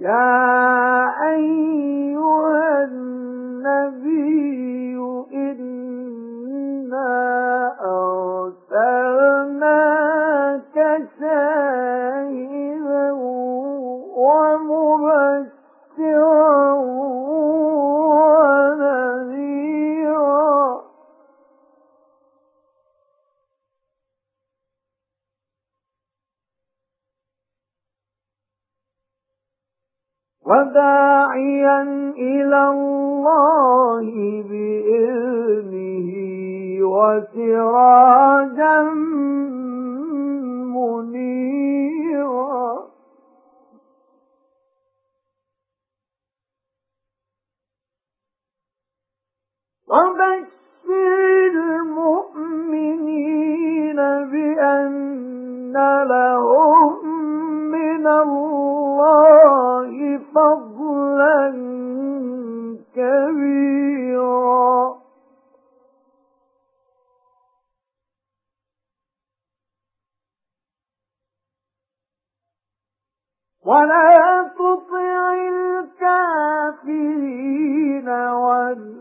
يَا أَيُّهَا النَّبِيُّ وَدَاعِيًا إِلَى اللَّهِ بِإِذْنِهِ وَسِرَاجًا مُنِيرًا. وَبَشِّرِ الْمُؤْمِنِينَ بِأَنَّ لَهُم فَضْلًا كَبِيرًا. وَلَا تُطِعِ الْكَافِرِينَ وَالْمُنَافِقِينَ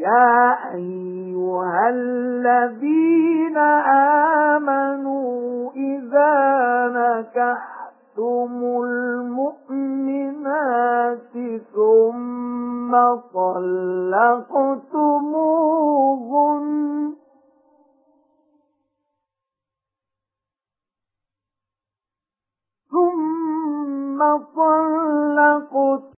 يَا أَيُّهَا الَّذِينَ آمَنُوا إِذَا نَكَحْتُمُ